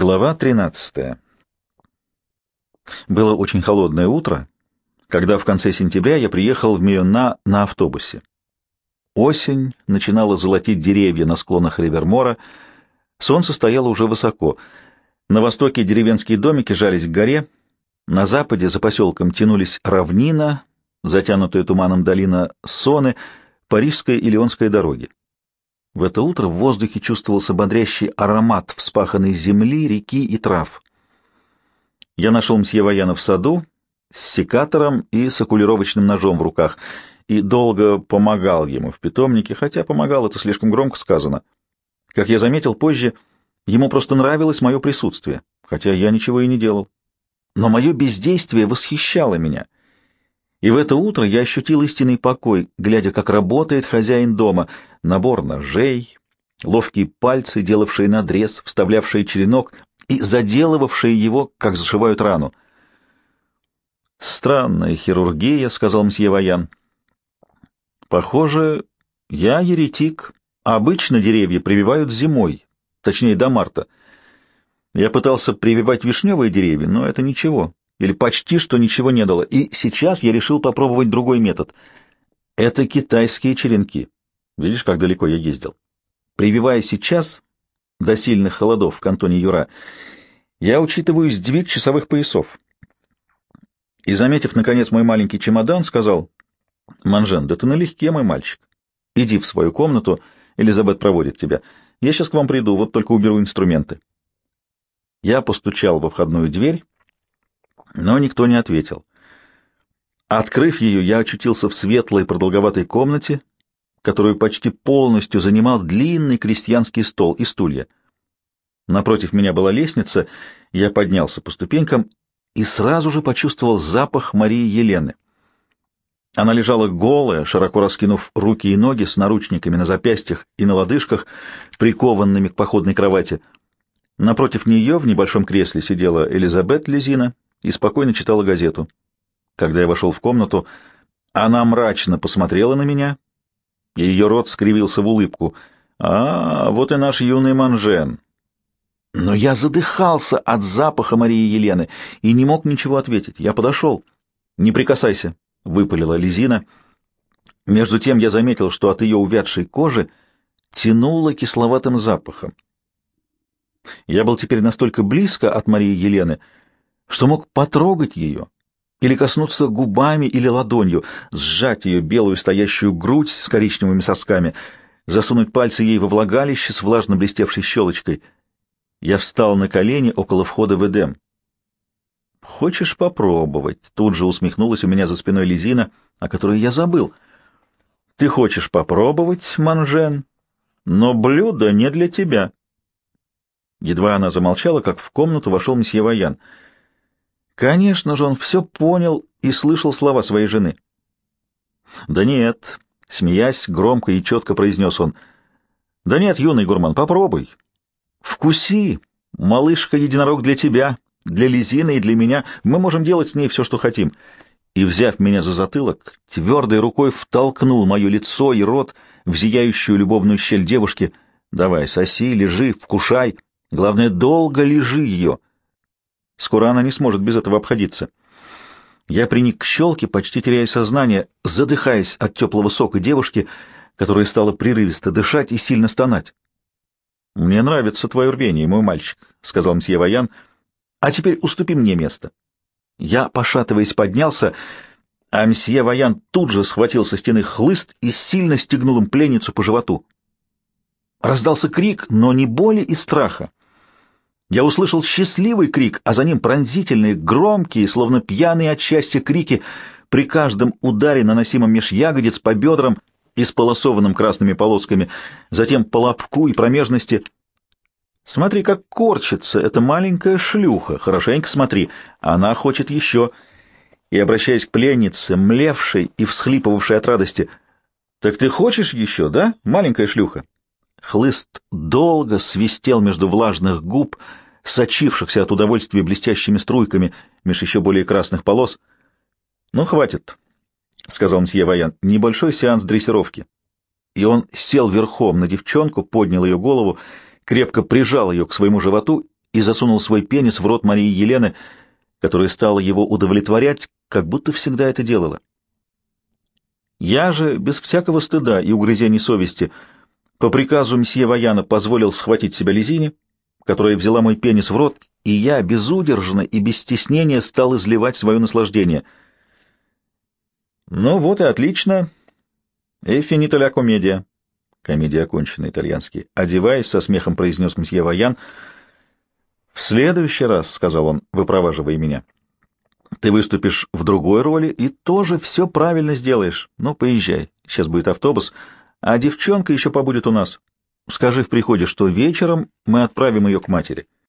Глава 13. Было очень холодное утро, когда в конце сентября я приехал в Миона на автобусе. Осень начинала золотить деревья на склонах Ривермора, солнце стояло уже высоко. На востоке деревенские домики жались к горе, на западе за поселком тянулись равнина, затянутая туманом долина Соны, Парижская и Леонская дороги. В это утро в воздухе чувствовался бодрящий аромат вспаханной земли, реки и трав. Я нашел мсье Ваяна в саду с секатором и с окулировочным ножом в руках и долго помогал ему в питомнике, хотя помогал это слишком громко сказано. Как я заметил позже, ему просто нравилось мое присутствие, хотя я ничего и не делал. Но мое бездействие восхищало меня — и в это утро я ощутил истинный покой, глядя, как работает хозяин дома. Набор ножей, ловкие пальцы, делавшие надрез, вставлявшие черенок и заделывавшие его, как зашивают рану. «Странная хирургия», — сказал мсье Ваян. «Похоже, я еретик. Обычно деревья прививают зимой, точнее, до марта. Я пытался прививать вишневые деревья, но это ничего или почти что ничего не дало, и сейчас я решил попробовать другой метод. Это китайские черенки. Видишь, как далеко я ездил? Прививая сейчас, до сильных холодов в кантоне Юра, я учитываю сдвиг часовых поясов. И, заметив, наконец, мой маленький чемодан, сказал, «Манжен, да ты налегке, мой мальчик. Иди в свою комнату, Элизабет проводит тебя. Я сейчас к вам приду, вот только уберу инструменты». Я постучал во входную дверь, но никто не ответил. Открыв ее, я очутился в светлой продолговатой комнате, которую почти полностью занимал длинный крестьянский стол и стулья. Напротив меня была лестница, я поднялся по ступенькам и сразу же почувствовал запах Марии Елены. Она лежала голая, широко раскинув руки и ноги с наручниками на запястьях и на лодыжках, прикованными к походной кровати. Напротив нее в небольшом кресле сидела Элизабет Лизина и спокойно читала газету. Когда я вошел в комнату, она мрачно посмотрела на меня, и ее рот скривился в улыбку. «А, вот и наш юный манжен». Но я задыхался от запаха Марии Елены и не мог ничего ответить. Я подошел. «Не прикасайся», — выпалила Лизина. Между тем я заметил, что от ее увядшей кожи тянуло кисловатым запахом. Я был теперь настолько близко от Марии Елены, что мог потрогать ее или коснуться губами или ладонью, сжать ее белую стоящую грудь с коричневыми сосками, засунуть пальцы ей во влагалище с влажно блестевшей щелочкой. Я встал на колени около входа в Эдем. «Хочешь попробовать?» — тут же усмехнулась у меня за спиной Лизина, о которой я забыл. «Ты хочешь попробовать, Манжен, но блюдо не для тебя». Едва она замолчала, как в комнату вошел месье Ваян — Конечно же, он все понял и слышал слова своей жены. «Да нет», — смеясь, громко и четко произнес он, — «да нет, юный гурман, попробуй. Вкуси, малышка-единорог для тебя, для Лизины и для меня, мы можем делать с ней все, что хотим». И, взяв меня за затылок, твердой рукой втолкнул мое лицо и рот в зияющую любовную щель девушки. «Давай, соси, лежи, вкушай. Главное, долго лежи ее». Скоро она не сможет без этого обходиться. Я приник к щелке, почти теряя сознание, задыхаясь от теплого сока девушки, которая стала прерывисто дышать и сильно стонать. — Мне нравится твое рвение, мой мальчик, — сказал мсье Ваян. — А теперь уступи мне место. Я, пошатываясь, поднялся, а мсье Ваян тут же схватил со стены хлыст и сильно стегнул им пленницу по животу. Раздался крик, но не боли и страха. Я услышал счастливый крик, а за ним пронзительные, громкие, словно пьяные от счастья крики при каждом ударе, наносимом меж ягодиц по бедрам, исполосованным красными полосками, затем по лобку и промежности. Смотри, как корчится эта маленькая шлюха, хорошенько смотри, она хочет еще. И, обращаясь к пленнице, млевшей и всхлипывавшей от радости, «Так ты хочешь еще, да, маленькая шлюха?» Хлыст долго свистел между влажных губ, сочившихся от удовольствия блестящими струйками меж еще более красных полос. «Ну, хватит», — сказал мсье Ваян, — «небольшой сеанс дрессировки». И он сел верхом на девчонку, поднял ее голову, крепко прижал ее к своему животу и засунул свой пенис в рот Марии Елены, которая стала его удовлетворять, как будто всегда это делала. Я же, без всякого стыда и угрызений совести, по приказу мсье Ваяна позволил схватить себя Лизине, которая взяла мой пенис в рот, и я безудержно и без стеснения стал изливать свое наслаждение. Ну вот и отлично. И финита ля комедия. Комедия окончена, итальянский. Одеваясь, со смехом произнес мсье Ваян. «В следующий раз, — сказал он, выпроваживая меня, — ты выступишь в другой роли и тоже все правильно сделаешь. Ну, поезжай, сейчас будет автобус, а девчонка еще побудет у нас. Скажи в приходе, что вечером мы отправим ее к матери».